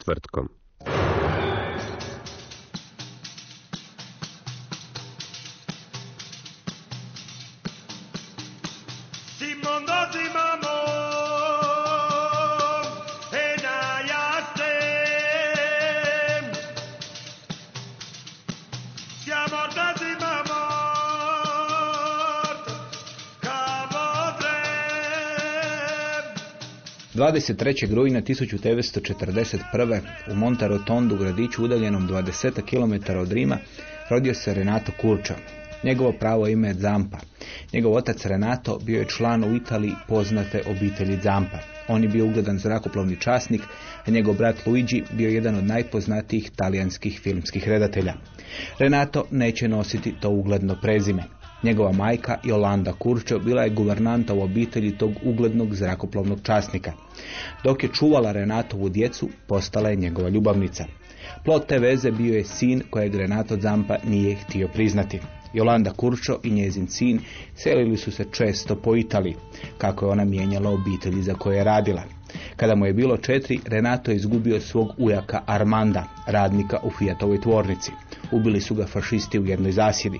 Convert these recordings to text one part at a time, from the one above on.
Četvrtkom. 23. rujna 1941. u Montarotondu, gradiću udaljenom 20 km od Rima, rodio se Renato Curcio. Njegovo pravo ime je Zampa. Njegov otac Renato bio je član u Italiji poznate obitelji Zampa. On je bio ugledan zrakoplovni časnik, a njegov brat Luigi bio je jedan od najpoznatijih talijanskih filmskih redatelja. Renato neće nositi to ugledno prezime. Njegova majka Jolanda Kurčo bila je guvernanta u obitelji tog uglednog zrakoplovnog časnika. Dok je čuvala Renatovu djecu, postala je njegova ljubavnica. Plot te veze bio je sin kojeg Renato Zampa nije htio priznati. Jolanda Kurčo i njezin sin selili su se često po Italiji, kako je ona mijenjala obitelji za koje je radila. Kada mu je bilo četiri, Renato je izgubio svog ujaka Armanda, radnika u Fiatovoj tvornici. Ubili su ga fašisti u jednoj zasjedi.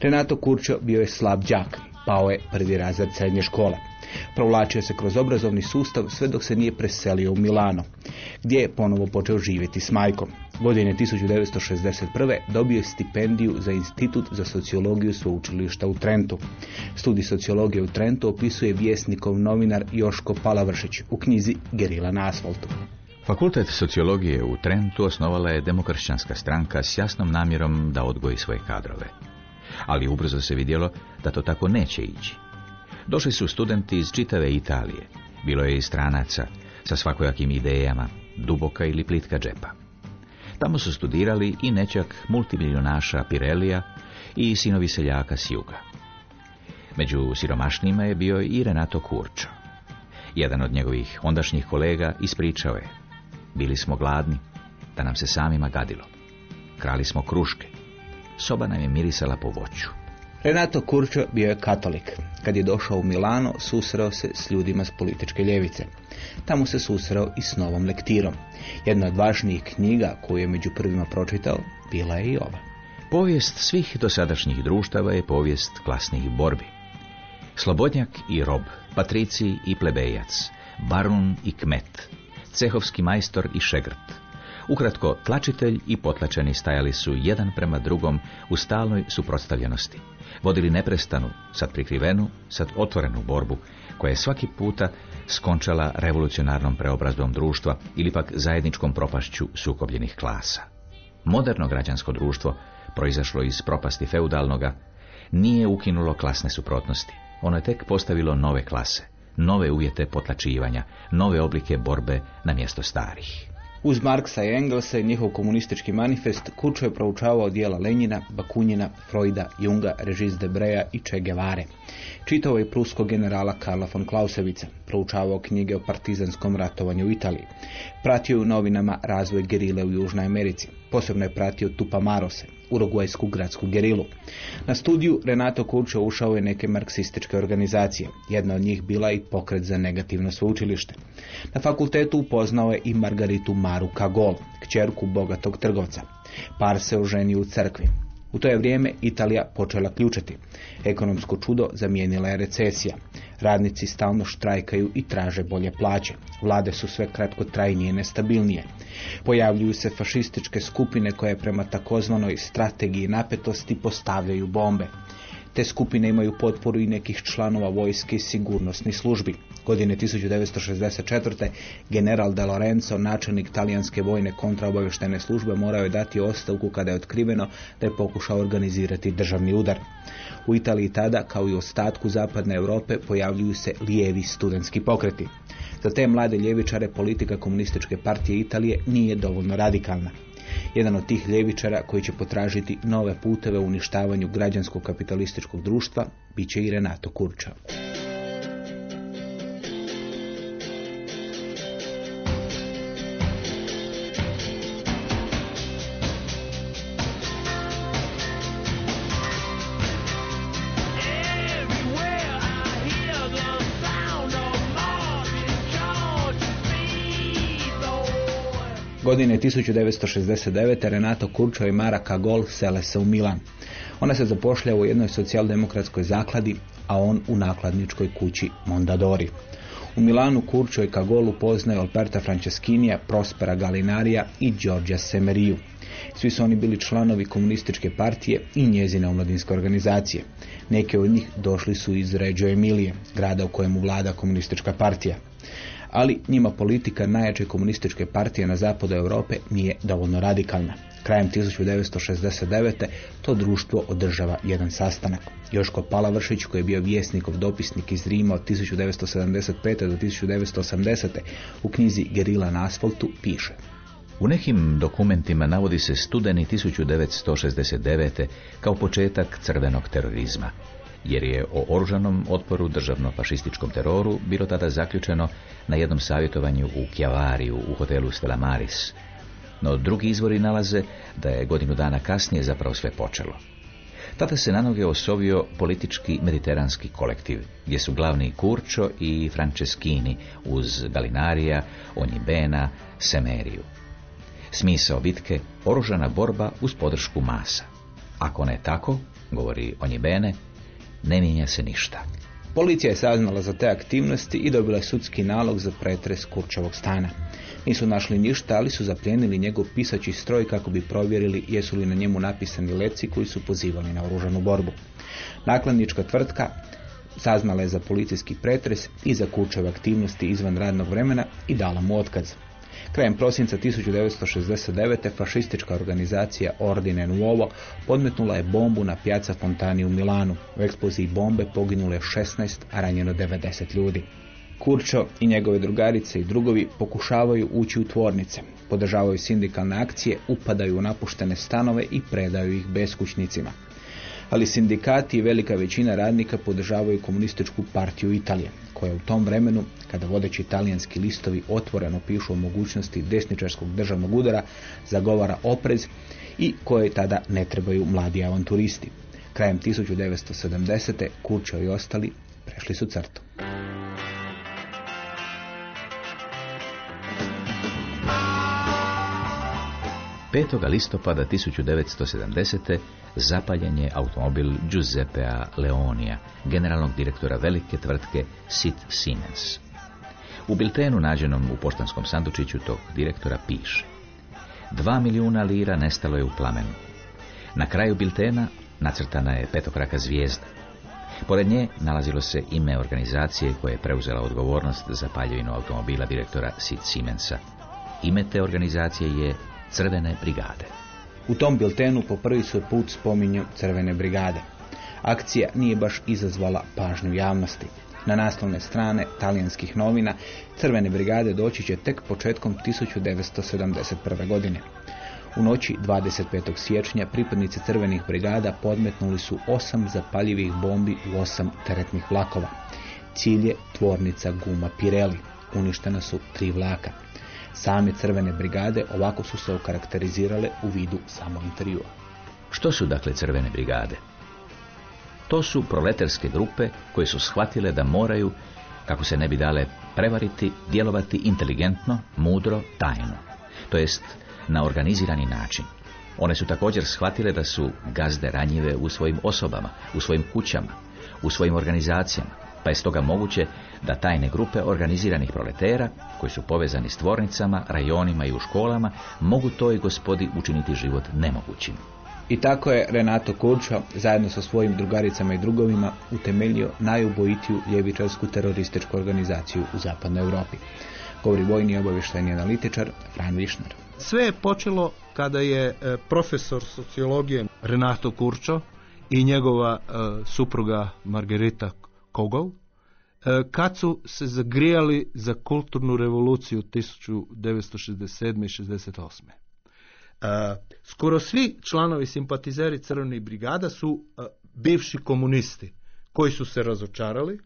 Renato Kurčo bio je slab đak, pao je prvi razred srednje škole. Provlačio se kroz obrazovni sustav sve dok se nije preselio u Milano, gdje je ponovo počeo živjeti s majkom. Godine 1961. dobio je stipendiju za Institut za sociologiju sveučilišta u Trentu. Studij sociologije u Trentu opisuje vjesnikov novinar Joško Palavršić u knjizi Gerila na asfaltu. Fakultet sociologije u Trentu osnovala je demokršćanska stranka s jasnom namjerom da odgoji svoje kadrove. Ali ubrzo se vidjelo da to tako neće ići. Došli su studenti iz čitave Italije. Bilo je i stranaca sa svakojakim idejama, duboka ili plitka džepa. Tamo su studirali i nečak multimilionaša Pirelija i sinovi seljaka s juga. Među siromašnijima je bio i Renato Kurčo. Jedan od njegovih ondašnjih kolega ispričao je. Bili smo gladni, da nam se samima gadilo. Krali smo kruške. Soba nam je mirisala po voću. Renato Kurčo bio je katolik. Kad je došao u Milano, susreo se s ljudima s političke ljevice. Tamo se susreo i s novom lektirom. Jedna od važnijih knjiga koju je među prvima pročitao bila je i ova. Povijest svih dosadašnjih društava je povijest klasnih borbi. Slobodnjak i rob, patricij i plebejac, barun i kmet, cehovski majstor i šegrt. Ukratko, tlačitelj i potlačeni stajali su jedan prema drugom u stalnoj suprotstavljenosti. Vodili neprestanu, sad prikrivenu, sad otvorenu borbu, koja je svaki puta skončala revolucionarnom preobrazbom društva ili pak zajedničkom propašću sukobljenih klasa. Moderno građansko društvo, proizašlo iz propasti feudalnoga, nije ukinulo klasne suprotnosti. Ono je tek postavilo nove klase, nove uvjete potlačivanja, nove oblike borbe na mjesto starih. Uz Marksa i Engelsa i njihov komunistički manifest, Kurčo je proučavao dijela Lenjina, Bakunjina, Freuda, Junga, Regis Debreja i Che Guevare. Čitao je pruskog generala Karla von Clausewitza, proučavao knjige o partizanskom ratovanju u Italiji. Pratio je u novinama razvoj gerile u Južnoj Americi. Posebno je pratio Tupamarose, urugvajsku gradsku gerilu. Na studiju Renato Kurčo ušao je neke marksističke organizacije. Jedna od njih bila i pokret za negativno sveučilište. Na fakultetu upoznao je i Margaritu Maru Kagol, kćerku bogatog trgovca. Par se oženio u crkvi. U to je vrijeme Italija počela ključati. Ekonomsko čudo zamijenila je recesija. Radnici stalno štrajkaju i traže bolje plaće. Vlade su sve kratko trajnije i nestabilnije. Pojavljuju se fašističke skupine koje prema takozvanoj strategiji napetosti postavljaju bombe. Te skupine imaju potporu i nekih članova vojske i sigurnosnih službi. Godine 1964. general De Lorenzo, načelnik talijanske vojne kontraobavještajne službe, morao je dati ostavku kada je otkriveno da je pokušao organizirati državni udar. U Italiji tada, kao i u ostatku zapadne Europe, pojavljuju se lijevi studentski pokreti. Za te mlade ljevičare politika komunističke partije Italije nije dovoljno radikalna. Jedan od tih ljevičara koji će potražiti nove puteve u uništavanju građanskog kapitalističkog društva bit će i Renato Kurča. Godine 1969. Renato Kurčo i Mara Kagol sele se u Milan. Ona se zapošljava u jednoj socijaldemokratskoj zakladi, a on u nakladničkoj kući Mondadori. U Milanu Kurčo i Kagolu poznaju Alberta Franceskinija, Prospera Galinarija i Đorđa Semeriju. Svi su oni bili članovi komunističke partije i njezine omladinske organizacije. Neke od njih došli su iz Reggio Emilije, grada u kojemu vlada komunistička partija. Ali njima politika najjače komunističke partije na zapadu Europe nije dovoljno radikalna. Krajem 1969. to društvo održava jedan sastanak. Joško Palavršić, koji je bio vjesnikov dopisnik iz Rima od 1975. do 1980. u knjizi Gerila na asfaltu piše. U nekim dokumentima navodi se studeni 1969. kao početak crvenog terorizma, jer je o oružanom otporu državno-fašističkom teroru bilo tada zaključeno na jednom savjetovanju u Kjavariju u hotelu Stella Maris. No drugi izvori nalaze da je godinu dana kasnije zapravo sve počelo. Tada se na noge osovio politički mediteranski kolektiv, gdje su glavni Kurčo i Franceschini uz Galinarija, Onjibena, Semeriju. Smisao bitke, oružana borba uz podršku masa. Ako ne tako, govori Onjibene, ne mijenja se ništa. Policija je saznala za te aktivnosti i dobila je sudski nalog za pretres Kurčevog stana. Nisu našli ništa, ali su zapljenili njegov pisaći stroj kako bi provjerili jesu li na njemu napisani leci koji su pozivali na oružanu borbu. Nakladnička tvrtka saznala je za policijski pretres i za Kurčeve aktivnosti izvan radnog vremena i dala mu otkaz. Krajem prosinca 1969. fašistička organizacija Ordine Nuovo podmetnula je bombu na Piazza Fontani u Milanu. U eksploziji bombe poginulo je 16, a ranjeno 90 ljudi. Kurčo i njegove drugarice i drugovi pokušavaju ući u tvornice, podržavaju sindikalne akcije, upadaju u napuštene stanove i predaju ih beskućnicima. Ali sindikati i velika većina radnika podržavaju komunističku partiju Italije, koja u tom vremenu, kada vodeći italijanski listovi otvoreno pišu o mogućnosti desničarskog državnog udara, zagovara oprez i koje tada ne trebaju mladi avanturisti. Krajem 1970. Kurčo i ostali prešli su crtu. 5. listopada 1970. zapaljen je automobil Giuseppea Leonija, generalnog direktora velike tvrtke Sit Siemens. U biltenu nađenom u poštanskom sandučiću tog direktora piše Dva milijuna lira nestalo je u plamenu. Na kraju biltena nacrtana je petokraka zvijezda. Pored nje nalazilo se ime organizacije koja je preuzela odgovornost za paljevinu automobila direktora Sid Siemensa. Ime te organizacije je Crvene brigade. U tom biltenu po prvi svoj put spominju Crvene brigade. Akcija nije baš izazvala pažnju javnosti. Na naslovne strane talijanskih novina Crvene brigade doći će tek početkom 1971. godine. U noći 25. siječnja pripadnici crvenih brigada podmetnuli su osam zapaljivih bombi u osam teretnih vlakova. Cilj je tvornica guma Pirelli. Uništena su tri vlaka. Same crvene brigade ovako su se okarakterizirale u vidu samo intervjua. Što su dakle crvene brigade? To su proletarske grupe koje su shvatile da moraju, kako se ne bi dale prevariti, djelovati inteligentno, mudro, tajno. To jest na organizirani način. One su također shvatile da su gazde ranjive u svojim osobama, u svojim kućama, u svojim organizacijama, pa je stoga moguće da tajne grupe organiziranih proletera, koji su povezani s tvornicama, rajonima i u školama, mogu toj gospodi učiniti život nemogućim. I tako je Renato Kurčo zajedno sa svojim drugaricama i drugovima utemeljio najubojitiju ljevičarsku terorističku organizaciju u zapadnoj Europi. Govori vojni obavještajni analitičar Fran Višnar. Sve je počelo kada je e, profesor sociologije Renato Kurčo i njegova e, supruga Margarita Kogol e, kad su se zagrijali za kulturnu revoluciju 1967. i 68. E, skoro svi članovi simpatizeri crvenih brigada su e, bivši komunisti koji su se razočarali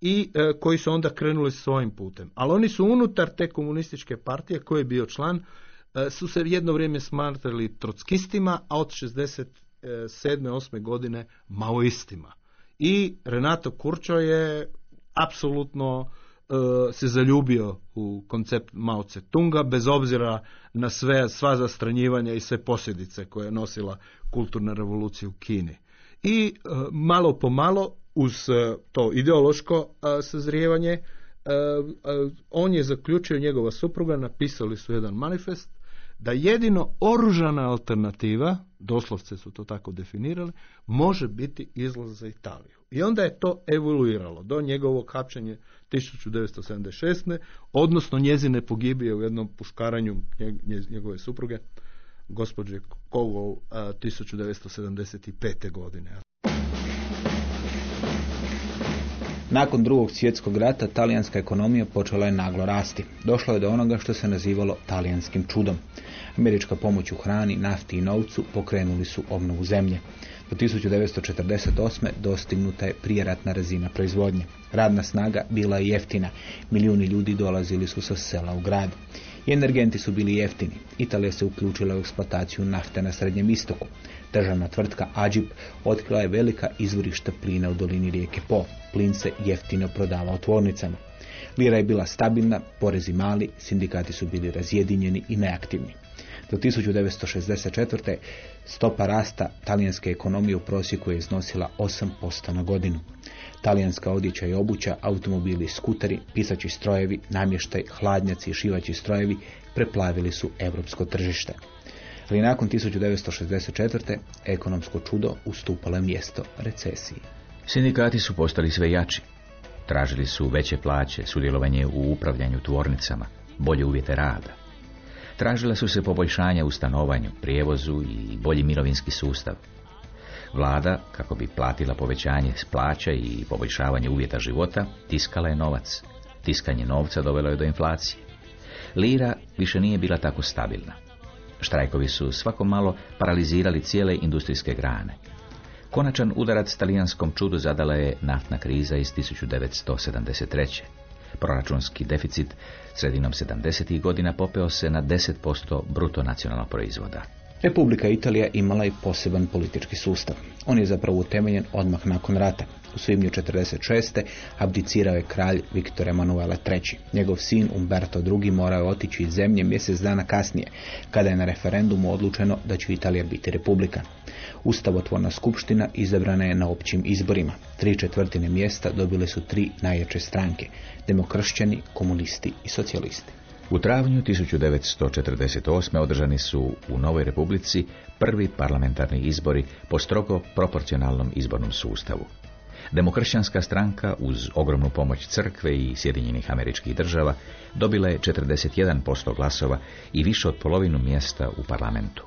i e, koji su onda krenuli svojim putem. Ali oni su unutar te komunističke partije koji je bio član su se jedno vrijeme smatrali trockistima, a od 67. 8. godine maoistima. I Renato Kurčo je apsolutno e, se zaljubio u koncept Mao Tse Tunga bez obzira na sve, sva zastranjivanja i sve posljedice koje je nosila kulturna revolucija u Kini. I e, malo po malo uz e, to ideološko sazrijevanje on je zaključio njegova supruga, napisali su jedan manifest da jedino oružana alternativa, doslovce su to tako definirali, može biti izlaz za Italiju. I onda je to evoluiralo do njegovog hapšenja 1976. odnosno njezine pogibije u jednom puškaranju nje- njegove supruge, gospođe Kogol, a, 1975. godine. Nakon drugog svjetskog rata talijanska ekonomija počela je naglo rasti. Došlo je do onoga što se nazivalo talijanskim čudom. Američka pomoć u hrani, nafti i novcu pokrenuli su obnovu zemlje. Do 1948. dostignuta je prijeratna razina proizvodnje. Radna snaga bila je jeftina. Milijuni ljudi dolazili su sa sela u grad. I energenti su bili jeftini. Italija se uključila u eksploataciju nafte na Srednjem istoku. Državna tvrtka Ađip otkrila je velika izvorišta plina u dolini rijeke Po. Plin se jeftino prodavao tvornicama. Lira je bila stabilna, porezi mali, sindikati su bili razjedinjeni i neaktivni. Do 1964. stopa rasta talijanske ekonomije u prosjeku je iznosila 8% na godinu. Talijanska odjeća i obuća, automobili, skuteri, pisaći strojevi, namještaj, hladnjaci i šivaći strojevi preplavili su europsko tržište. Ali nakon 1964. ekonomsko čudo ustupalo je mjesto recesiji. Sindikati su postali sve jači. Tražili su veće plaće, sudjelovanje u upravljanju tvornicama, bolje uvjete rada. Tražila su se poboljšanja u stanovanju, prijevozu i bolji mirovinski sustav. Vlada, kako bi platila povećanje plaća i poboljšavanje uvjeta života, tiskala je novac. Tiskanje novca dovelo je do inflacije. Lira više nije bila tako stabilna. Štrajkovi su svako malo paralizirali cijele industrijske grane. Konačan udarac talijanskom čudu zadala je naftna kriza iz 1973. Proračunski deficit sredinom 70. godina popeo se na 10% bruto nacionalnog proizvoda. Republika Italija imala i poseban politički sustav. On je zapravo utemeljen odmah nakon rata. U svibnju 46. abdicirao je kralj Viktor Emanuela III. Njegov sin Umberto II. morao je otići iz zemlje mjesec dana kasnije, kada je na referendumu odlučeno da će Italija biti republika. Ustavotvorna skupština izabrana je na općim izborima. Tri četvrtine mjesta dobile su tri najjače stranke, demokršćani, komunisti i socijalisti. U travnju 1948. održani su u Novoj Republici prvi parlamentarni izbori po strogo proporcionalnom izbornom sustavu. Demokršćanska stranka uz ogromnu pomoć crkve i Sjedinjenih američkih država dobila je 41% glasova i više od polovinu mjesta u parlamentu.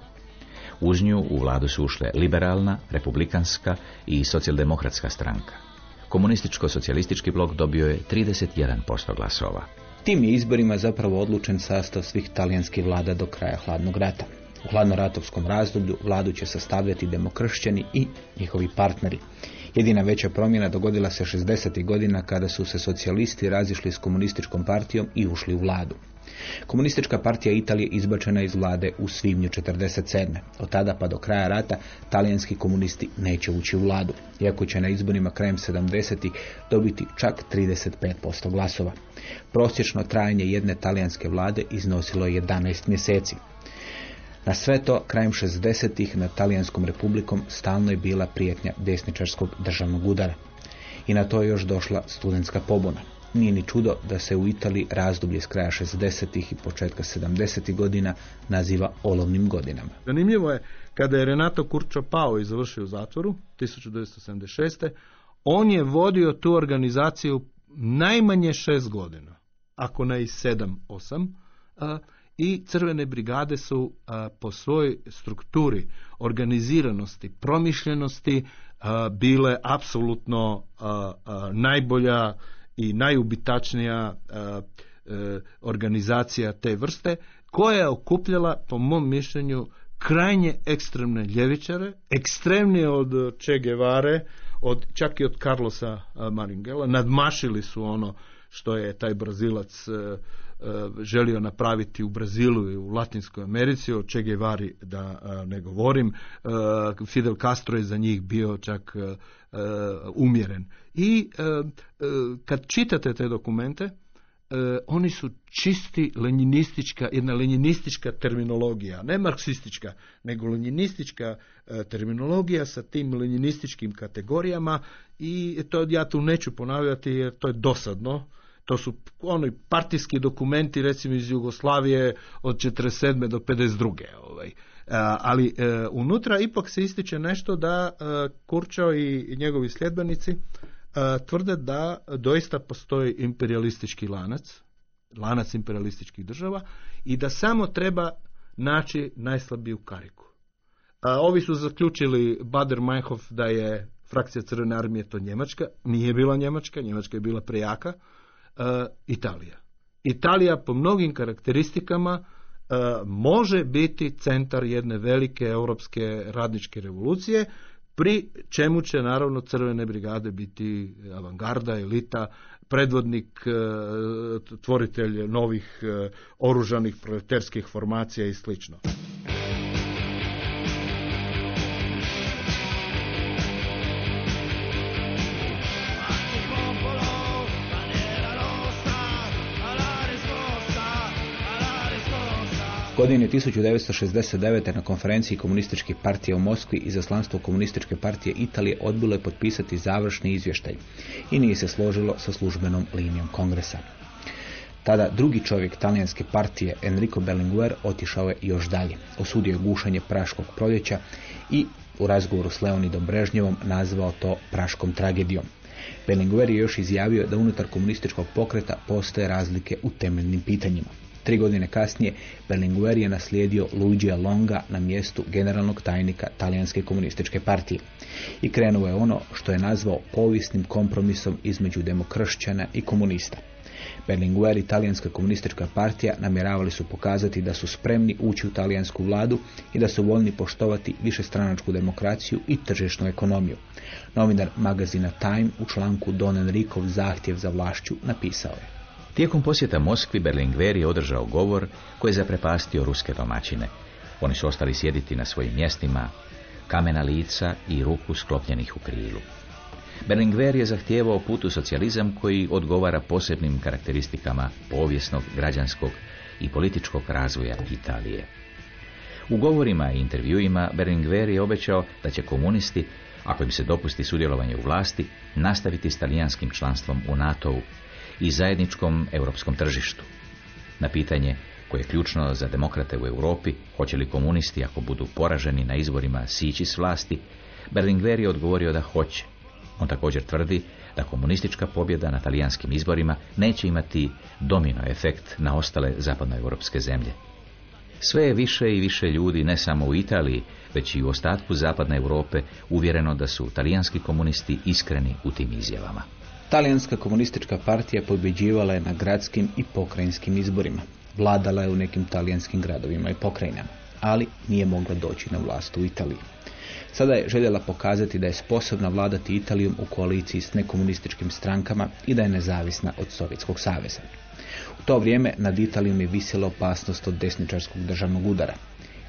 Uz nju u vladu su ušle liberalna, republikanska i socijaldemokratska stranka. Komunističko-socijalistički blok dobio je 31% glasova. Tim je izborima zapravo odlučen sastav svih talijanskih vlada do kraja hladnog rata. U hladnoratovskom razdoblju vladu će sastavljati demokršćani i njihovi partneri. Jedina veća promjena dogodila se 60. godina kada su se socijalisti razišli s komunističkom partijom i ušli u vladu. Komunistička partija Italije izbačena iz vlade u svibnju 47. Od tada pa do kraja rata talijanski komunisti neće ući u vladu, iako će na izborima krajem 70. dobiti čak 35% glasova. Prosječno trajanje jedne talijanske vlade iznosilo je 11 mjeseci. Na sve to, krajem 60-ih nad Talijanskom republikom stalno je bila prijetnja desničarskog državnog udara. I na to je još došla studentska pobuna. Nije ni čudo da se u Italiji razdoblje s kraja 60-ih i početka 70-ih godina naziva olovnim godinama. Zanimljivo je kada je Renato Kurčo pao završio u zatvoru 1976. On je vodio tu organizaciju najmanje šest godina, ako ne i sedam, osam, i crvene brigade su a, po svojoj strukturi, organiziranosti, promišljenosti a, bile apsolutno a, najbolja i najubitačnija organizacija te vrste koja je okupljala po mom mišljenju krajnje ekstremne ljevičare, ekstremnije od Che Guevare, od, čak i od Carlosa Maringela, nadmašili su ono što je taj Brazilac e, e, želio napraviti u Brazilu i u Latinskoj Americi, o Che Guevari da a, ne govorim. E, Fidel Castro je za njih bio čak e, e, umjeren. I e, e, kad čitate te dokumente, e, oni su čisti lenjinistička, jedna lenjinistička terminologija, ne marksistička, nego lenjinistička e, terminologija sa tim lenjinističkim kategorijama i to ja tu neću ponavljati jer to je dosadno. To su oni partijski dokumenti recimo iz Jugoslavije od 47. do 52. Ovaj. A, ali e, unutra ipak se ističe nešto da e, Kurčo i njegovi sljedbenici e, tvrde da doista postoji imperialistički lanac, lanac imperialističkih država i da samo treba naći najslabiju kariku. A, ovi su zaključili Bader Meinhof da je frakcija Crvene armije to Njemačka, nije bila Njemačka, Njemačka je bila prejaka, e, Italija. Italija po mnogim karakteristikama e, može biti centar jedne velike europske radničke revolucije, pri čemu će naravno crvene brigade biti avangarda, elita, predvodnik, e, tvoritelj novih e, oružanih proletarskih formacija i slično. Godine 1969. na konferenciji komunističke partije u Moskvi izaslanstvo komunističke partije Italije odbilo je potpisati završni izvještaj i nije se složilo sa službenom linijom kongresa. Tada drugi čovjek talijanske partije Enrico Berlinguer otišao je još dalje. Osudio je gušanje Praškog proljeća i u razgovoru s Leonidom Brežnjevom nazvao to Praškom tragedijom. Berlinguer je još izjavio da unutar komunističkog pokreta postoje razlike u temeljnim pitanjima. Tri godine kasnije Berlinguer je naslijedio Luigija Longa na mjestu generalnog tajnika talijanske komunističke partije. I krenuo je ono što je nazvao povijesnim kompromisom između demokršćana i komunista. Berlinguer i talijanska komunistička partija namjeravali su pokazati da su spremni ući u talijansku vladu i da su voljni poštovati višestranačku demokraciju i tržišnu ekonomiju. Novinar magazina Time u članku Don Enrikov zahtjev za vlašću napisao je. Tijekom posjeta Moskvi Berlinguer je održao govor koji je zaprepastio ruske domaćine. Oni su ostali sjediti na svojim mjestima, kamena lica i ruku sklopljenih u krilu. Berlinguer je zahtijevao put u socijalizam koji odgovara posebnim karakteristikama povijesnog, građanskog i političkog razvoja Italije. U govorima i intervjuima Berlinguer je obećao da će komunisti, ako im se dopusti sudjelovanje u vlasti, nastaviti s talijanskim članstvom u NATO-u i zajedničkom europskom tržištu. Na pitanje koje je ključno za demokrate u Europi, hoće li komunisti ako budu poraženi na izborima sići s vlasti, Berlinguer je odgovorio da hoće. On također tvrdi da komunistička pobjeda na talijanskim izborima neće imati domino efekt na ostale zapadnoevropske zemlje. Sve je više i više ljudi, ne samo u Italiji, već i u ostatku zapadne Europe, uvjereno da su talijanski komunisti iskreni u tim izjavama. Talijanska komunistička partija pobjeđivala je na gradskim i pokrajinskim izborima. Vladala je u nekim talijanskim gradovima i pokrajinama, ali nije mogla doći na vlast u Italiji. Sada je željela pokazati da je sposobna vladati Italijom u koaliciji s nekomunističkim strankama i da je nezavisna od Sovjetskog saveza. U to vrijeme nad Italijom je visjela opasnost od desničarskog državnog udara.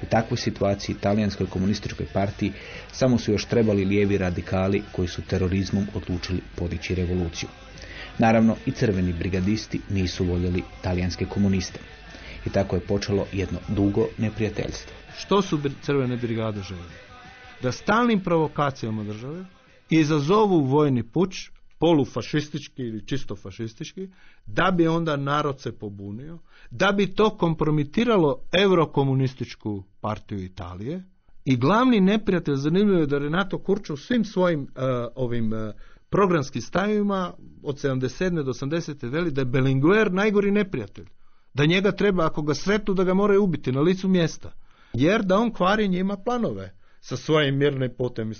U takvoj situaciji talijanskoj komunističkoj partiji samo su još trebali lijevi radikali koji su terorizmom odlučili podići revoluciju. Naravno i crveni brigadisti nisu voljeli talijanske komuniste. i tako je počelo jedno dugo neprijateljstvo. Što su crvene brigade željeli? Da stalnim provokacijama države izazovu vojni puć, polufašistički ili čisto fašistički, da bi onda narod se pobunio, da bi to kompromitiralo eurokomunističku partiju Italije i glavni neprijatelj, zanimljivo je da Renato Kurčo u svim svojim e, ovim e, programskim stavima od 77. do 80. veli da je Belinguer najgori neprijatelj. Da njega treba, ako ga sretnu, da ga moraju ubiti na licu mjesta. Jer da on kvari njima planove sa svojim mirnim putem i.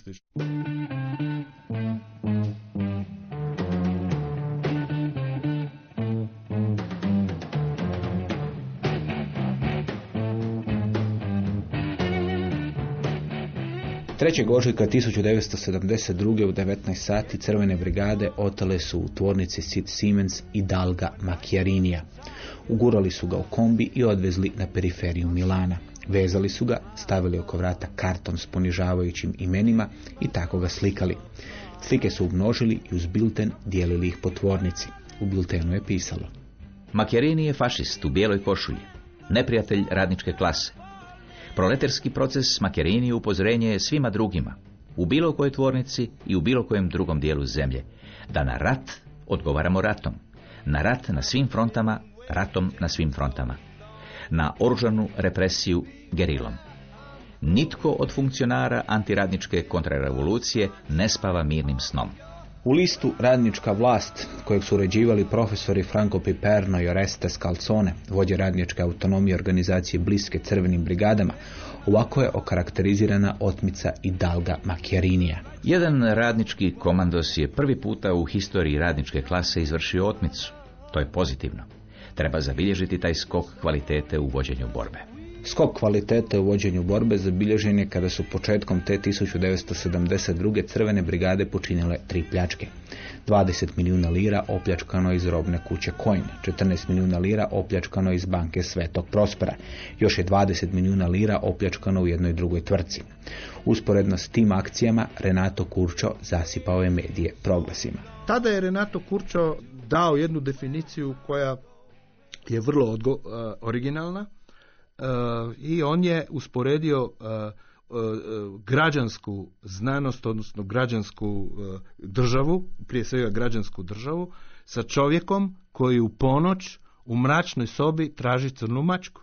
3. ožujka 1972. u 19 sati crvene brigade otale su u tvornici Sid Siemens i Dalga Macchiarinija. Ugurali su ga u kombi i odvezli na periferiju Milana. Vezali su ga, stavili oko vrata karton s ponižavajućim imenima i tako ga slikali. Slike su umnožili i uz bilten dijelili ih po tvornici. U biltenu je pisalo. Macchiarini je fašist u bijeloj košulji, neprijatelj radničke klase. Proletarski proces Macchiarini upozorenje je svima drugima, u bilo kojoj tvornici i u bilo kojem drugom dijelu zemlje, da na rat odgovaramo ratom. Na rat na svim frontama, ratom na svim frontama. Na oružanu represiju gerilom. Nitko od funkcionara antiradničke kontrarevolucije ne spava mirnim snom. U listu Radnička vlast, kojeg su uređivali profesori Franco Piperno i Oreste Scalzone, vođe radničke autonomije organizacije bliske crvenim brigadama, ovako je okarakterizirana otmica i dalga Macchiarinija. Jedan radnički komandos je prvi puta u historiji radničke klase izvršio otmicu. To je pozitivno. Treba zabilježiti taj skok kvalitete u vođenju borbe. Skok kvalitete u vođenju borbe zabilježen je kada su početkom te 1972. crvene brigade počinile tri pljačke. 20 milijuna lira opljačkano iz robne kuće Coin, 14 milijuna lira opljačkano iz banke Svetog Prospera, još je 20 milijuna lira opljačkano u jednoj drugoj tvrci. Usporedno s tim akcijama Renato Kurčo zasipao je medije proglasima. Tada je Renato Kurčo dao jednu definiciju koja je vrlo odgo- e, originalna i on je usporedio e, e, građansku znanost, odnosno građansku e, državu, prije svega građansku državu, sa čovjekom koji u ponoć u mračnoj sobi traži crnu mačku.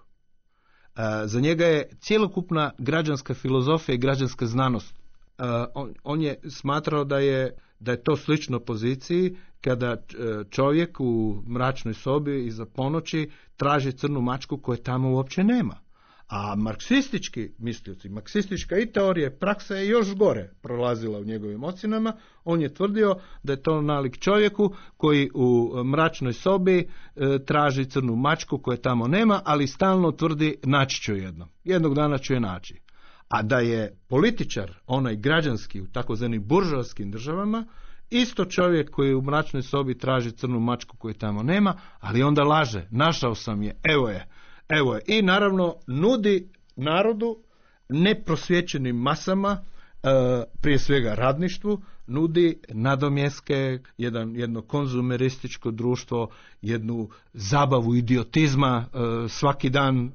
Za njega je cjelokupna građanska filozofija i građanska znanost. On je smatrao da je, da je to slično poziciji kada e, čovjek u mračnoj sobi iza ponoći traži crnu mačku koje tamo uopće nema. A marksistički mislioci, marksistička i teorija i praksa je još gore prolazila u njegovim ocjenama. On je tvrdio da je to nalik čovjeku koji u mračnoj sobi e, traži crnu mačku koje tamo nema, ali stalno tvrdi naći ću jedno. Jednog dana ću je naći. A da je političar, onaj građanski u takozvanim buržovskim državama, isto čovjek koji u mračnoj sobi traži crnu mačku koju tamo nema, ali onda laže, našao sam je, evo je, evo je. I naravno nudi narodu, neprosvjećenim masama, e, prije svega radništvu, nudi nadomjeske, jedan, jedno konzumerističko društvo, jednu zabavu idiotizma e, svaki dan e,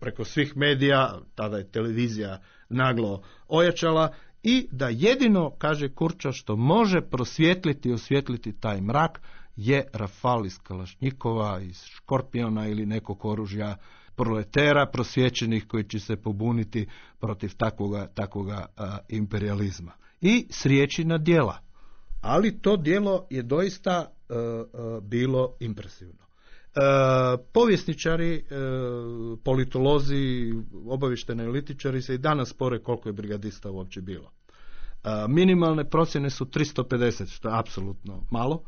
preko svih medija, tada je televizija naglo ojačala i da jedino, kaže Kurča, što može prosvjetliti i osvjetliti taj mrak je Rafal iz Kalašnjikova, iz Škorpiona ili nekog oružja proletera prosvjećenih koji će se pobuniti protiv takvoga, takvoga imperializma. I s riječi na djela. Ali to djelo je doista e, e, bilo impresivno. E, povjesničari, e, politolozi, obavišteni analitičari se i danas spore koliko je brigadista uopće bilo. E, minimalne procjene su 350, što je apsolutno malo.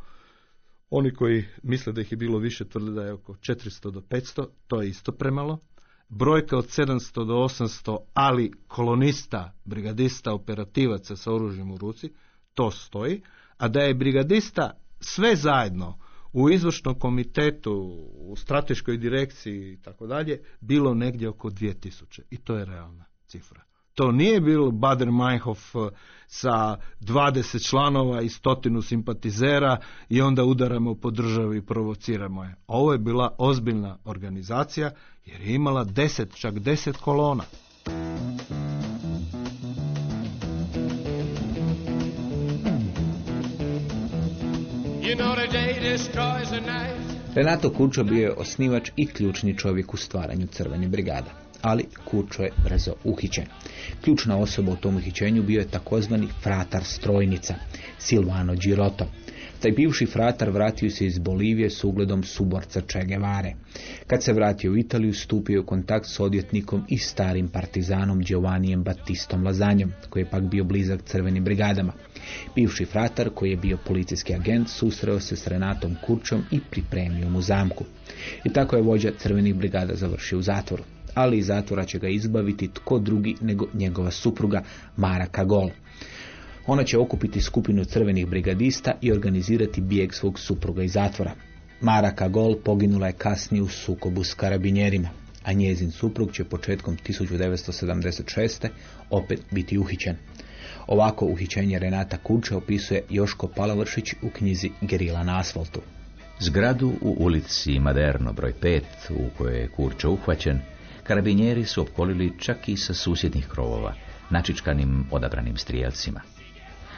Oni koji misle da ih je bilo više tvrde da je oko 400 do 500, to je isto premalo. Brojka od 700 do 800, ali kolonista, brigadista, operativaca sa oružjem u ruci, to stoji. A da je brigadista sve zajedno u izvršnom komitetu, u strateškoj direkciji i tako dalje, bilo negdje oko 2000. I to je realna cifra. To nije bil Bader Meinhof eh, sa 20 članova i stotinu simpatizera i onda udaramo po državi i provociramo je. Ovo je bila ozbiljna organizacija jer je imala 10, čak 10 kolona. You know the day destroys the night. Renato Kurčo bio je osnivač i ključni čovjek u stvaranju crvenih brigada. Ali Kurčo je brzo uhićen. Ključna osoba u tom uhićenju bio je takozvani fratar strojnica, Silvano Girotto. Taj bivši fratar vratio se iz Bolivije s ugledom suborca Che Guevare. Kad se vratio u Italiju, stupio u kontakt s odjetnikom i starim partizanom Giovannijem Battistom Lazanjom, koji je pak bio blizak crvenim brigadama. Bivši fratar, koji je bio policijski agent, susreo se s Renatom Kurčom i pripremio mu zamku. I tako je vođa crvenih brigada završio u zatvoru. Ali iz zatvora će ga izbaviti tko drugi nego njegova supruga Mara Kagol. Ona će okupiti skupinu crvenih brigadista i organizirati bijeg svog supruga iz zatvora. Mara Kagol poginula je kasnije u sukobu s karabinjerima, a njezin suprug će početkom 1976. opet biti uhićen. Ovako uhićenje Renata Kurča opisuje Joško Palavršić u knjizi Gerila na asfaltu. Zgradu u ulici Maderno broj 5, u kojoj je Kurčo uhvaćen, karabinjeri su opkolili čak i sa susjednih krovova, načičkanim odabranim strijelcima.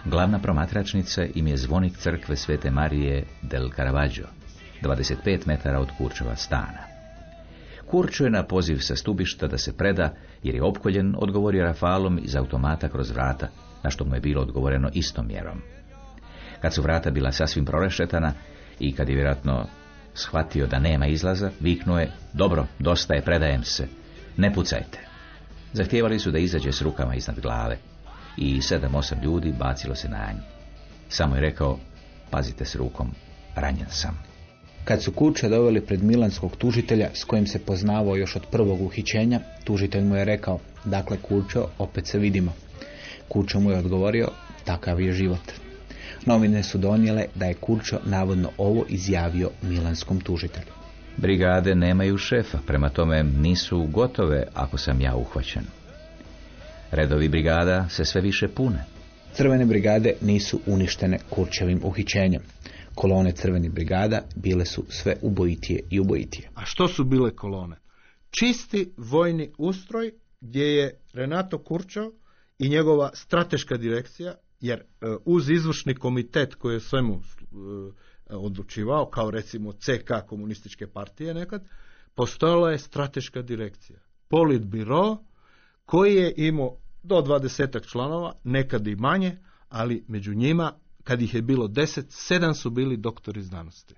Glavna promatračnica im je zvonik crkve Svete Marije del Caravaggio, 25 metara od Kurčova stana. Kurčo je na poziv sa stubišta da se preda, jer je opkoljen, odgovorio rafalom iz automata kroz vrata, na što mu je bilo odgovoreno istom mjerom. Kad su vrata bila sasvim prorešetana i kad je vjerojatno shvatio da nema izlaza, viknuo je, dobro, dosta je, predajem se, ne pucajte. Zahtijevali su da izađe s rukama iznad glave i sedam, osam ljudi bacilo se na nj. Samo je rekao, pazite s rukom, ranjen sam. Kad su Kurča doveli pred milanskog tužitelja s kojim se poznavao još od prvog uhićenja, tužitelj mu je rekao, dakle Kurčo, opet se vidimo. Kurčo mu je odgovorio, takav je život. Novine su donijele da je Kurčo navodno ovo izjavio milanskom tužitelju. Brigade nemaju šefa, prema tome nisu gotove ako sam ja uhvaćen. Redovi brigada se sve više pune. Crvene brigade nisu uništene Kurčevim uhićenjem. Kolone crvenih brigada bile su sve ubojitije i ubojitije. A što su bile kolone? Čisti vojni ustroj gdje je Renato Kurčo i njegova strateška direkcija, jer e, uz izvršni komitet koji je svemu e, odlučivao, kao recimo CK komunističke partije nekad, postojala je strateška direkcija. Politbiro koji je imao do 20 članova, nekad i manje, ali među njima, kad ih je bilo 10, sedam su bili doktori znanosti.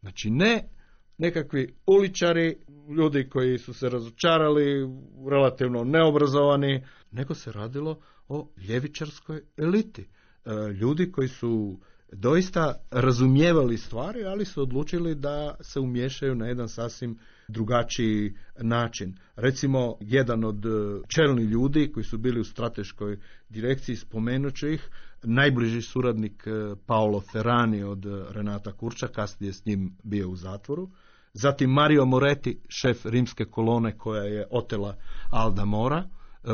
Znači ne nekakvi uličari, ljudi koji su se razočarali, relativno neobrazovani, nego se radilo o ljevičarskoj eliti. E, Ljudi koji su doista razumijevali stvari, ali su odlučili da se umješaju na jedan sasvim drugačiji način. Recimo, jedan od e, čelni ljudi koji su bili u strateškoj direkciji, spomenut ih, najbliži suradnik e, Paolo Ferrani od Renata Kurča, kasnije s njim bio u zatvoru. Zatim Mario Moretti, šef rimske kolone koja je otela Alda Mora,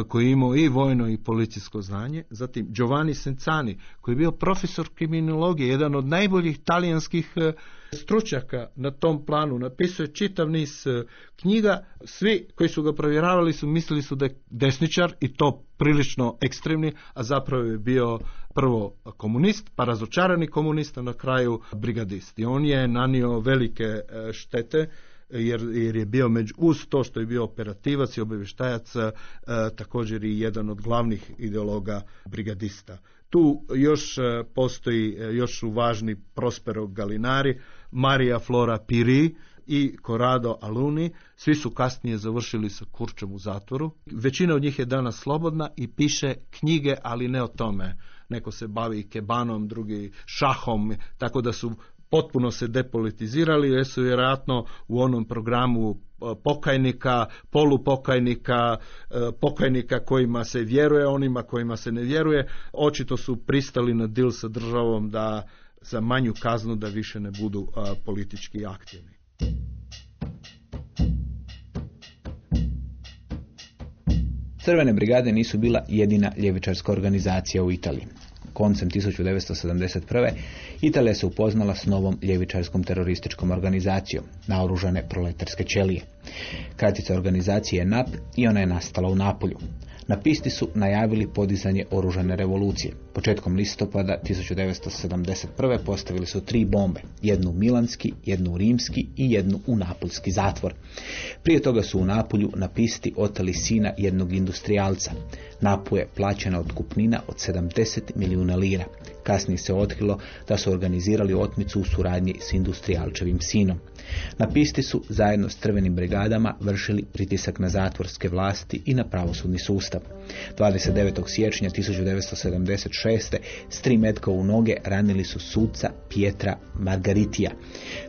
koji je imao i vojno i policijsko znanje. Zatim Giovanni Senzani, koji je bio profesor kriminologije, jedan od najboljih talijanskih e, stručnjaka na tom planu. Napisao je čitav niz e, knjiga. Svi koji su ga provjeravali su mislili su da je desničar i to prilično ekstremni, a zapravo je bio prvo komunist, pa razočarani komunist, a na kraju brigadist. I on je nanio velike e, štete jer, jer je bio među, uz to što je bio operativac i obavještajac e, također i jedan od glavnih ideologa brigadista. Tu još e, postoji, e, još su važni Prospero Galinari, Maria Flora Piri i Corrado Aluni, svi su kasnije završili sa Kurčom u zatvoru. Većina od njih je danas slobodna i piše knjige, ali ne o tome. Neko se bavi kebanom, drugi šahom, tako da su potpuno se depolitizirali jer su vjerojatno u onom programu e, pokajnika, polupokajnika, e, pokajnika kojima se vjeruje, onima kojima se ne vjeruje, očito su pristali na dil sa državom da za manju kaznu da više ne budu a, politički aktivni. Crvene brigade nisu bila jedina ljevičarska organizacija u Italiji. Koncem 1971. Italija se upoznala s novom ljevičarskom terorističkom organizacijom, naoružane proletarske ćelije. Kratica organizacije je NAP i ona je nastala u Napolju. Na pisti su najavili podizanje oružane revolucije. Početkom listopada 1971. postavili su tri bombe, jednu u Milanski, jednu u Rimski i jednu u Napolski zatvor. Prije toga su u Napolju na pisti oteli sina jednog industrijalca. Napu je plaćena otkupnina od 70 milijuna lira. Kasnije se otkrilo da su organizirali otmicu u suradnji s industrijalčevim sinom. Na pisti su zajedno s crvenim brigadama vršili pritisak na zatvorske vlasti i na pravosudni sustav. 29. siječnja 1976. s tri metka u noge ranili su suca Pietra Margaritija,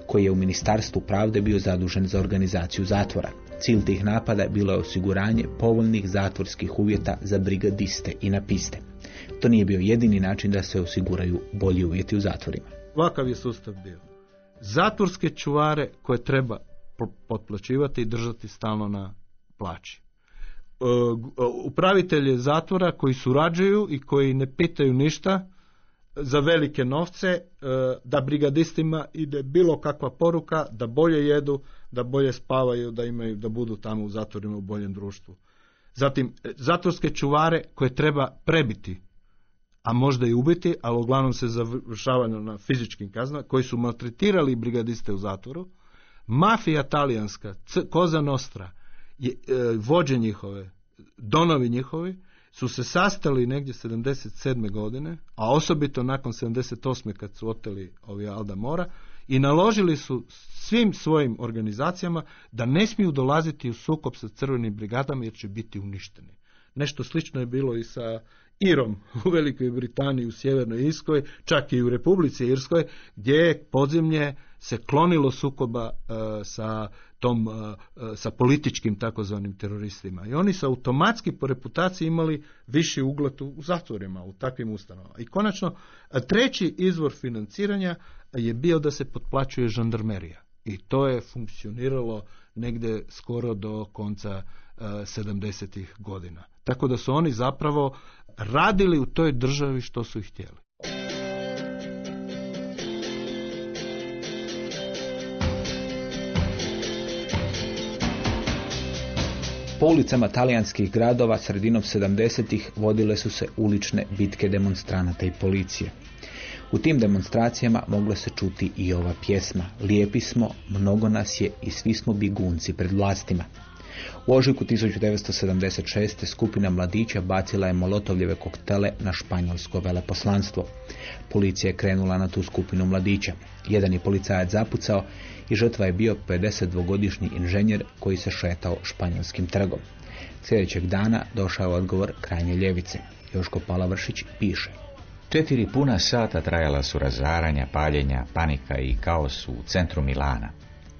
koji je u Ministarstvu pravde bio zadužen za organizaciju zatvora. Cilj tih napada bilo je osiguranje povoljnih zatvorskih uvjeta za brigadiste i napiste. To nije bio jedini način da se osiguraju bolji uvjeti u zatvorima. Ovakav je sustav bio. Zatvorske čuvare koje treba po- potplaćivati i držati stalno na plaći. E, g- Upravitelje zatvora koji surađuju i koji ne pitaju ništa za velike novce, e, da brigadistima ide bilo kakva poruka, da bolje jedu, da bolje spavaju, da imaju, da budu tamo u zatvorima u boljem društvu. Zatim, e, zatvorske čuvare koje treba prebiti, a možda i ubiti, ali uglavnom se završavaju na fizičkim kaznama, koji su maltretirali brigadiste u zatvoru, mafija talijanska, Koza Nostra, je, e, vođe njihove, donovi njihovi, su se sastali negdje 77. godine, a osobito nakon 78. kad su oteli ovi Alda Mora, i naložili su svim svojim organizacijama da ne smiju dolaziti u sukob sa crvenim brigadama jer će biti uništeni. Nešto slično je bilo i sa Irom u Velikoj Britaniji, u Sjevernoj Irskoj, čak i u Republici Irskoj, gdje je podzemlje se klonilo sukoba e, sa tom, e, e, sa političkim takozvanim teroristima. I oni su automatski po reputaciji imali viši ugled u zatvorima, u takvim ustanovama. I konačno, treći izvor financiranja je bio da se potplaćuje žandarmerija. I to je funkcioniralo negdje skoro do konca e, 70. godina. Tako da su oni zapravo radili u toj državi što su htjeli. Po ulicama talijanskih gradova sredinom 70-ih vodile su se ulične bitke demonstranata i policije. U tim demonstracijama mogla se čuti i ova pjesma Lijepi smo, mnogo nas je i svi smo bigunci pred vlastima. U ožujku 1976. skupina mladića bacila je molotovljeve koktele na španjolsko veleposlanstvo. Policija je krenula na tu skupinu mladića. Jedan je policajac zapucao i žrtva je bio 52-godišnji inženjer koji se šetao španjolskim trgom. Sljedećeg dana došao je odgovor krajnje ljevice. Joško Palavršić piše. Četiri puna sata trajala su razaranja, paljenja, panika i kaos u centru Milana.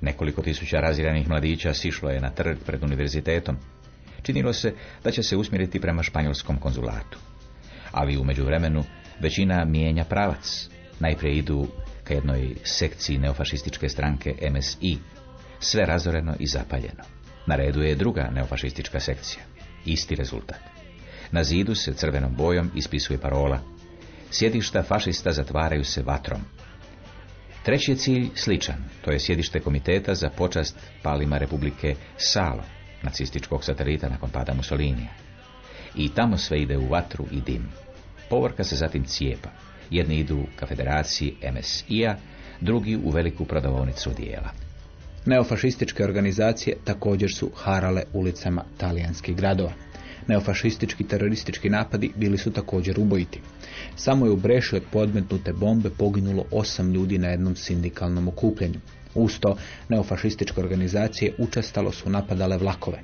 Nekoliko tisuća raziranih mladića sišlo je na trg pred univerzitetom. Činilo se da će se usmjeriti prema španjolskom konzulatu. Ali u međuvremenu većina mijenja pravac. Najprije idu ka jednoj sekciji neofašističke stranke MSI. Sve razoreno i zapaljeno. Na redu je druga neofašistička sekcija. Isti rezultat. Na zidu se crvenom bojom ispisuje parola Sjedišta fašista zatvaraju se vatrom. Treći je cilj sličan, to je sjedište komiteta za počast palima Republike Salo, nacističkog satelita nakon pada Mussolinija. I tamo sve ide u vatru i dim. Povorka se zatim cijepa. Jedni idu ka federaciji MSI-a, drugi u veliku prodavonicu dijela. Neofašističke organizacije također su harale ulicama talijanskih gradova. Neofašistički teroristički napadi bili su također ubojiti. Samo je u Breši od podmetnute bombe poginulo osam ljudi na jednom sindikalnom okupljanju. Uz to, neofašističke organizacije učestalo su napadale vlakove.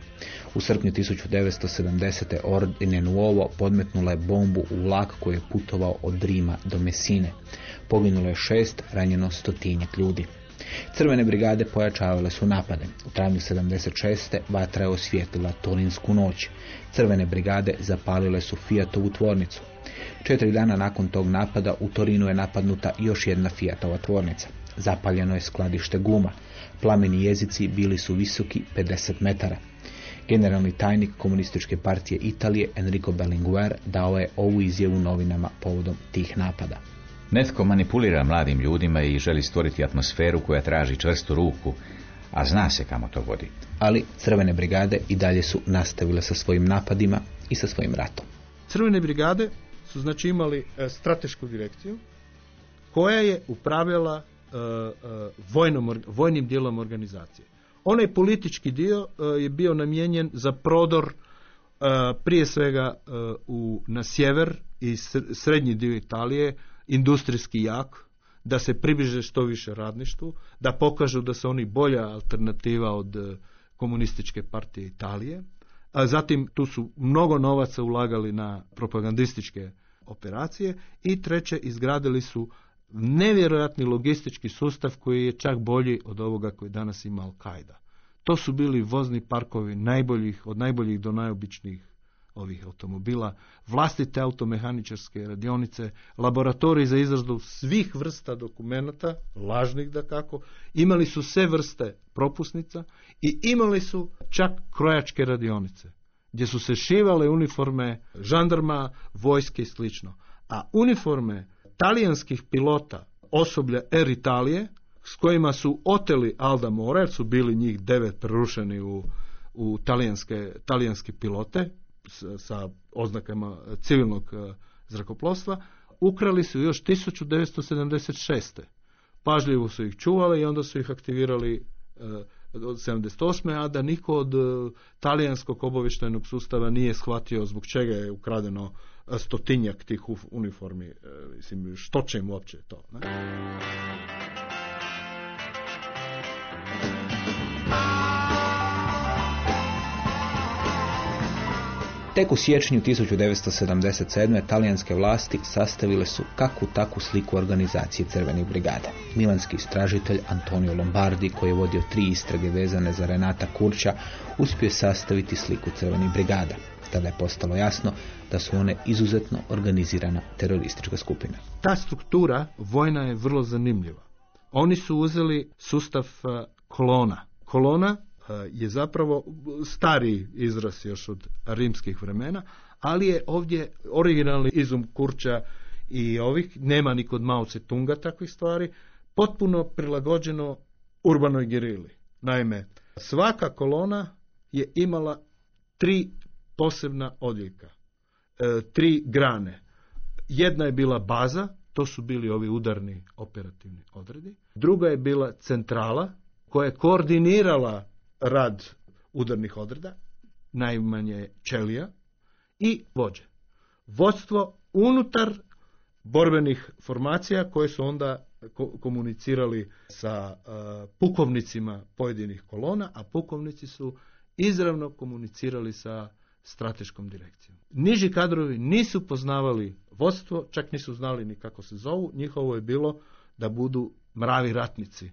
U srpnju 1970. Ordine Nuovo podmetnula je bombu u vlak koji je putovao od Rima do Mesine. Poginulo je šest, ranjeno stotinjak ljudi. Crvene brigade pojačavale su napade. U travnju 76. vatra je osvijetlila Tolinsku noć. Crvene brigade zapalile su Fiatovu tvornicu. Četiri dana nakon tog napada u Torinu je napadnuta još jedna Fiatova tvornica. Zapaljeno je skladište guma. Plameni jezici bili su visoki 50 metara. Generalni tajnik komunističke partije Italije Enrico Berlinguer dao je ovu izjavu novinama povodom tih napada. Netko manipulira mladim ljudima i želi stvoriti atmosferu koja traži čvrstu ruku, a zna se kamo to vodi. Ali crvene brigade i dalje su nastavile sa svojim napadima i sa svojim ratom. Crvene brigade su znači imali e, stratešku direkciju koja je upravljala e, e, vojnom, vojnim dijelom organizacije. Onaj politički dio je bio namijenjen za prodor prije svega u, na sjever i sr- srednji dio Italije, industrijski jak, da se približe što više radništvu, da pokažu da su oni bolja alternativa od e, komunističke partije Italije. A zatim tu su mnogo novaca ulagali na propagandističke operacije i treće izgradili su nevjerojatni logistički sustav koji je čak bolji od ovoga koji danas ima Al-Qaida. To su bili vozni parkovi najboljih, od najboljih do najobičnijih ovih automobila, vlastite automehaničarske radionice, laboratoriji za izradu svih vrsta dokumenata, lažnih da kako, imali su sve vrste propusnica i imali su čak krojačke radionice, gdje su se šivale uniforme žandarma, vojske i slično. A uniforme talijanskih pilota osoblja Air Italije, s kojima su oteli Alda Mora, jer su bili njih devet prerušeni u, u talijanske, talijanske pilote, sa oznakama civilnog e, zrakoplovstva, ukrali su još 1976. Pažljivo su ih čuvali i onda su ih aktivirali e, od 78. a da niko od e, talijanskog obavještajnog sustava nije shvatio zbog čega je ukradeno e, stotinjak tih uniformi. E, mislim, što će im uopće to? Ne? Tek u siječnju 1977. talijanske vlasti sastavile su kakvu takvu sliku organizacije crvenih brigada. Milanski istražitelj Antonio Lombardi, koji je vodio tri istrage vezane za Renata Kurča, uspio je sastaviti sliku crvenih brigada. Tada je postalo jasno da su one izuzetno organizirana teroristička skupina. ta struktura vojna je vrlo zanimljiva. Oni su uzeli sustav e, kolona. Kolona je zapravo stariji izraz još od rimskih vremena, ali je ovdje originalni izum Kurča i ovih, nema ni kod Mao Tunga takvih stvari, potpuno prilagođeno urbanoj gerili. Naime, svaka kolona je imala tri posebna odjeljka, e, tri grane. Jedna je bila baza, to su bili ovi udarni operativni odredi. Druga je bila centrala koja je koordinirala rad udarnih odreda, najmanje čelija i vođe. Vodstvo unutar borbenih formacija koje su onda ko- komunicirali sa e, pukovnicima pojedinih kolona, a pukovnici su izravno komunicirali sa strateškom direkcijom. Niži kadrovi nisu poznavali vodstvo, čak nisu znali ni kako se zovu, njihovo je bilo da budu mravi ratnici,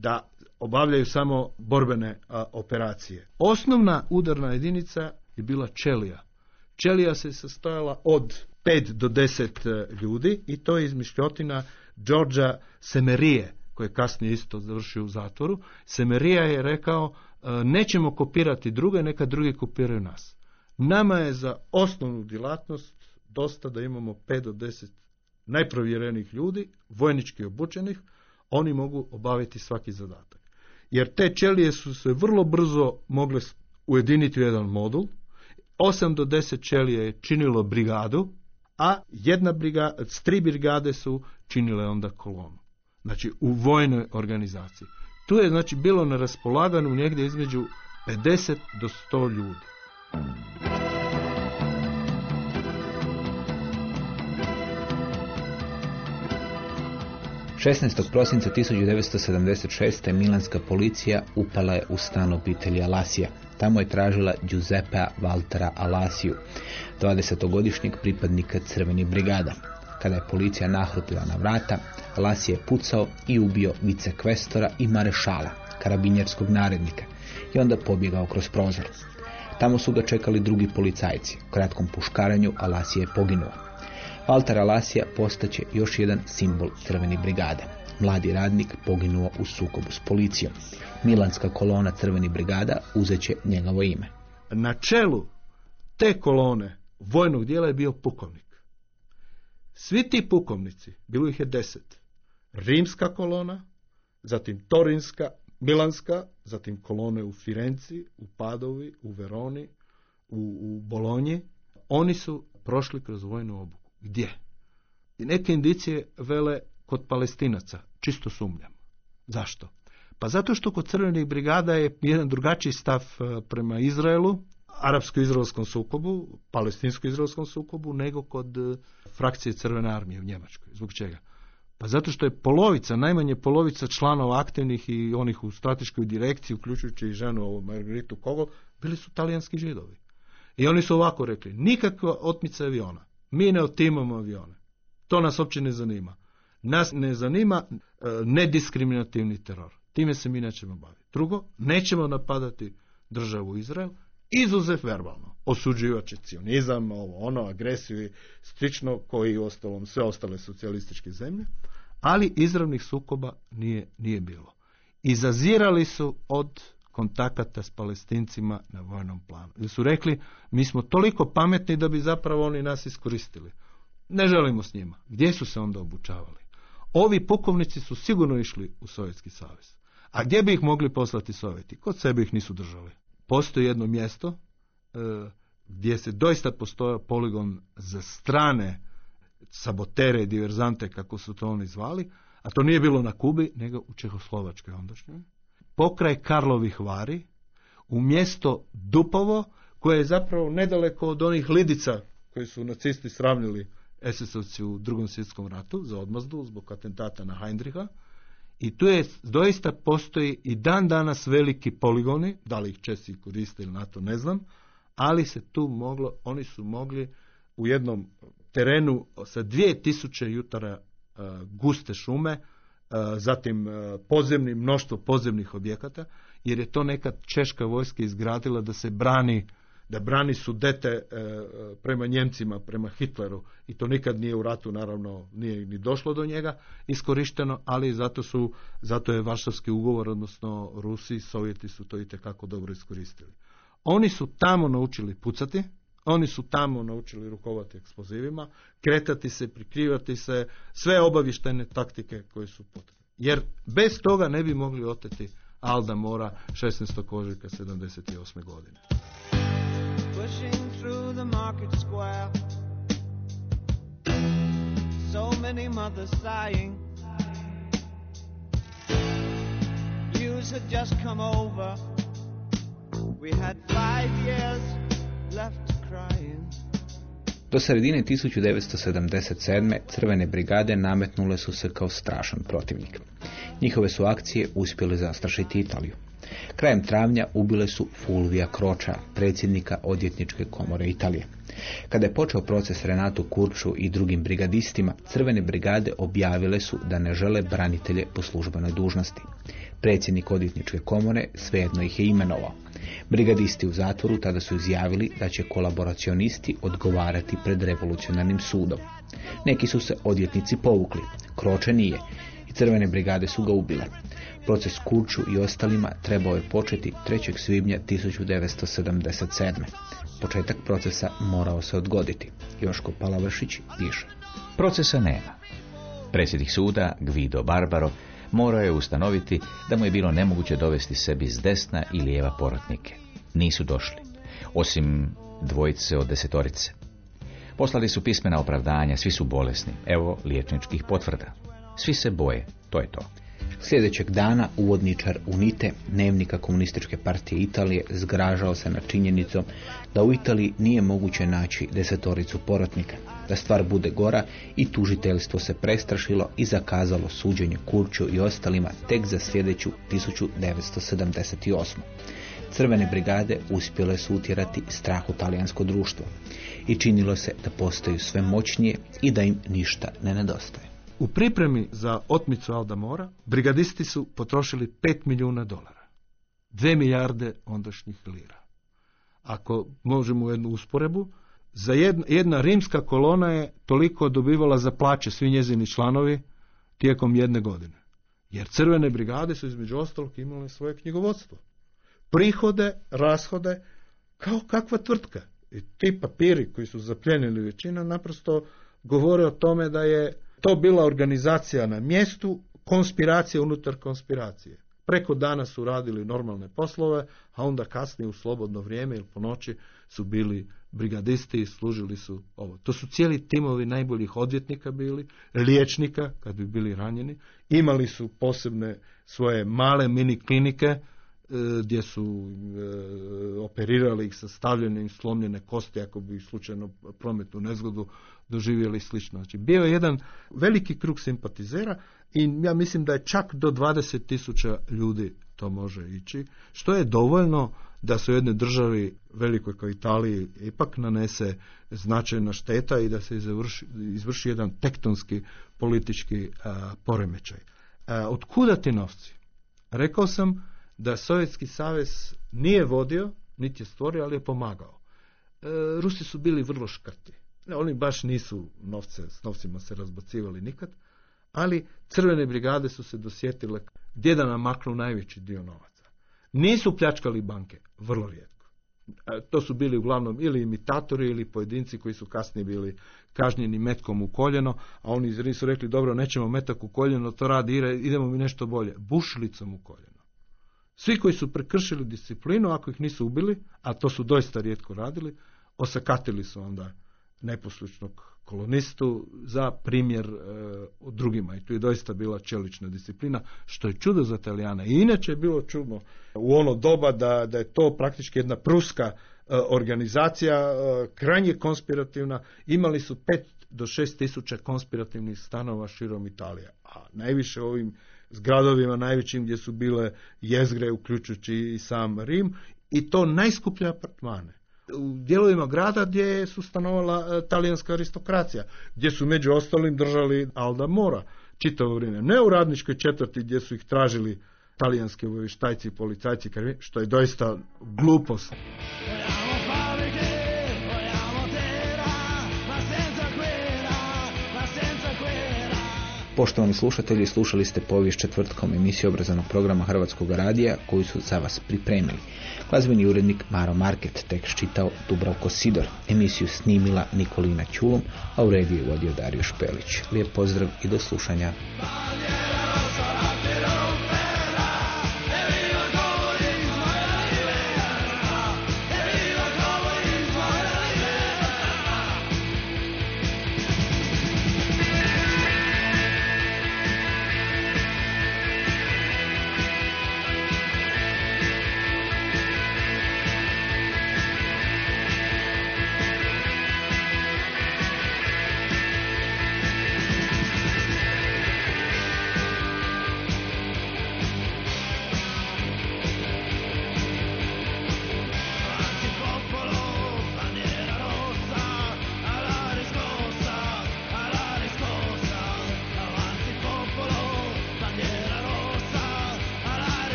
da obavljaju samo borbene a, operacije. Osnovna udarna jedinica je bila čelija. Čelija se sastojala od 5 do 10 e, ljudi i to je izmišljotina Đorđa Semerije, koji je kasnije isto završio u zatvoru. Semerija je rekao, e, nećemo kopirati druge, neka drugi kopiraju nas. Nama je za osnovnu djelatnost dosta da imamo 5 do 10 najprovjerenijih ljudi, vojnički obučenih, oni mogu obaviti svaki zadatak. Jer te čelije su se vrlo brzo mogle ujediniti u jedan modul, 8 do 10 čelije je činilo brigadu, a jedna briga, tri brigade su činile onda kolonu. Znači u vojnoj organizaciji. Tu je znači bilo na raspolaganju negdje između 50 do 100 ljudi. 16. prosinca 1976. milanska policija upala je u stan obitelji Alasija. Tamo je tražila Giuseppea Valtera Alasiju, 20-godišnjeg pripadnika crvenih brigada. Kada je policija nahrupila na vrata, Alasija je pucao i ubio vicekvestora i marešala, karabinjerskog narednika, i onda pobjegao kroz prozor. Tamo su ga čekali drugi policajci. U kratkom puškaranju Alasija je poginuo. Walter Alasija postaće još jedan simbol crvene brigade. Mladi radnik poginuo u sukobu s policijom. Milanska kolona crvenih brigada uzet će njegovo ime. Na čelu te kolone vojnog dijela je bio pukovnik. Svi ti pukovnici, bilo ih je deset. Rimska kolona, zatim Torinska, Milanska, zatim kolone u Firenci, u Padovi, u Veroni, u, u Bolonji. Oni su prošli kroz vojnu obuku. Gdje? I neke indicije vele kod palestinaca, čisto sumnjam. Zašto? Pa zato što kod crvenih brigada je jedan drugačiji stav e, prema Izraelu, arapsko-izraelskom sukobu, palestinsko-izraelskom sukobu, nego kod e, frakcije crvene armije u Njemačkoj. Zbog čega? Pa zato što je polovica, najmanje polovica članova aktivnih i onih u strateškoj direkciji, uključujući i ženu ovu Margaritu Kogol, bili su talijanski židovi. I oni su ovako rekli, nikakva otmica aviona. Mi ne otimamo avione. To nas uopće ne zanima. Nas ne zanima e, nediskriminativni teror. Time se mi nećemo baviti. Drugo, nećemo napadati državu Izrael, izuzev verbalno. Osuđivači cionizam, ovo, ono, agresiju i slično, koji ostalom sve ostale socijalističke zemlje, ali izravnih sukoba nije, nije bilo. Izazirali su od kontakata s palestincima na vojnom planu. Jer su rekli, mi smo toliko pametni da bi zapravo oni nas iskoristili. Ne želimo s njima. Gdje su se onda obučavali? Ovi pukovnici su sigurno išli u Sovjetski savez. A gdje bi ih mogli poslati Sovjeti? Kod sebe ih nisu držali. Postoji jedno mjesto e, gdje se doista postoja poligon za strane sabotere i diverzante, kako su to oni zvali, a to nije bilo na Kubi, nego u Čehoslovačkoj ondašnjoj. Pokraj Karlovih Vari, u mjesto Dupovo, koje je zapravo nedaleko od onih lidica koji su nacisti sravnili SS-ovci u drugom svjetskom ratu za odmazdu zbog atentata na Heinricha. I tu je doista postoji i dan danas veliki poligoni, da li ih Česi koriste ili na to ne znam, ali se tu moglo, oni su mogli u jednom terenu sa 2000 jutara e, guste šume, zatim e, podzemni, mnoštvo podzemnih objekata, jer je to nekad češka vojska izgradila da se brani da brani sudete e, prema Njemcima, prema Hitleru i to nikad nije u ratu naravno nije ni došlo do njega iskorišteno, ali zato su zato je Varšavski ugovor, odnosno Rusi Sovjeti su to i kako dobro iskoristili. Oni su tamo naučili pucati, oni su tamo naučili rukovati eksplozivima, kretati se, prikrivati se, sve obavištajne taktike koje su potrebne. Jer bez toga ne bi mogli oteti Alda Mora 16. ožujka 78. godine. left. Do sredine 1977. crvene brigade nametnule su se kao strašan protivnik. Njihove su akcije uspjele zastrašiti Italiju. Krajem travnja ubile su Fulvija Kroča, predsjednika odjetničke komore Italije. Kada je počeo proces Renato Kurču i drugim brigadistima, crvene brigade objavile su da ne žele branitelje po službenoj dužnosti. Predsjednik odvjetničke komore svejedno ih je imenovao. Brigadisti u zatvoru tada su izjavili da će kolaboracionisti odgovarati pred revolucionarnim sudom. Neki su se odvjetnici povukli, Kroče nije i crvene brigade su ga ubile. Proces Kurču i ostalima trebao je početi 3. svibnja 1977. Početak procesa morao se odgoditi. Joško Palavršić piše. Procesa nema. Predsjednik suda, Guido Barbaro, morao je ustanoviti da mu je bilo nemoguće dovesti sebi s desna i lijeva porotnike. Nisu došli, osim dvojice od desetorice. Poslali su pismena opravdanja, svi su bolesni, evo liječničkih potvrda. Svi se boje, to je to. Sljedećeg dana uvodničar UNITE, dnevnika komunističke partije Italije, zgražao se na činjenicom da u Italiji nije moguće naći desetoricu porotnika. Da stvar bude gora i tužiteljstvo se prestrašilo i zakazalo suđenje Kurču i ostalima tek za sljedeću 1978. Crvene brigade uspjele su utjerati strah u talijansko društvo i činilo se da postaju sve moćnije i da im ništa ne nedostaje. U pripremi za otmicu Alda Mora brigadisti su potrošili 5 milijuna dolara. 2 milijarde ondašnjih lira. Ako možemo jednu usporebu, za jedna, jedna rimska kolona je toliko dobivala za plaće svi njezini članovi tijekom jedne godine. Jer crvene brigade su između ostalog imale svoje knjigovodstvo. Prihode, rashode, kao kakva tvrtka. I ti papiri koji su zapljenili većina naprosto govore o tome da je to bila organizacija na mjestu, konspiracija unutar konspiracije. Preko dana su radili normalne poslove, a onda kasnije u slobodno vrijeme ili po noći su bili brigadisti i služili su ovo. To su cijeli timovi najboljih odvjetnika bili, liječnika kad bi bili ranjeni. Imali su posebne svoje male mini klinike e, gdje su e, operirali ih sa stavljanjem slomljene kosti ako bi slučajno prometnu nezgodu doživjeli slično. Znači, bio je jedan veliki krug simpatizera i ja mislim da je čak do 20 tisuća ljudi to može ići, što je dovoljno da se u jednoj državi velikoj kao Italiji ipak nanese značajna šteta i da se izvrši, izvrši jedan tektonski politički a, poremećaj. A, od kuda ti novci? Rekao sam da Sovjetski savez nije vodio, niti je stvorio, ali je pomagao. E, Rusi su bili vrlo škrti. Oni baš nisu novce, s novcima se razbacivali nikad, ali crvene brigade su se dosjetile gdje da namaknu najveći dio novaca. Nisu pljačkali banke, vrlo rijetko. To su bili uglavnom ili imitatori ili pojedinci koji su kasnije bili kažnjeni metkom u koljeno, a oni nisu rekli dobro nećemo metak u koljeno, to radi idemo mi nešto bolje. Bušilicom u koljeno. Svi koji su prekršili disciplinu, ako ih nisu ubili, a to su doista rijetko radili, osakatili su onda neposlušnog kolonistu za primjer e, drugima. I tu je doista bila čelična disciplina, što je čudo za Italijana. I inače je bilo čudno u ono doba da, da je to praktički jedna pruska e, organizacija, e, krajnje konspirativna. Imali su pet do šest tisuća konspirativnih stanova širom Italije. A najviše ovim zgradovima najvećim gdje su bile jezgre, uključujući i sam Rim, i to najskuplje apartmane u dijelovima grada gdje su stanovala e, talijanska aristokracija, gdje su među ostalim držali Alda Mora čitavo vrijeme. Ne u radničkoj četvrti gdje su ih tražili talijanski obavještajci i policajci, što je doista glupost. Poštovani slušatelji, slušali ste povijest četvrtkom emisiju obrazovnog programa Hrvatskog radija koju su za vas pripremili. Glazbeni urednik Maro Market, tekst čitao Dubravko Sidor, emisiju snimila Nikolina Ćulum, a u rediju vodio Dario Špelić. Lijep pozdrav i do slušanja.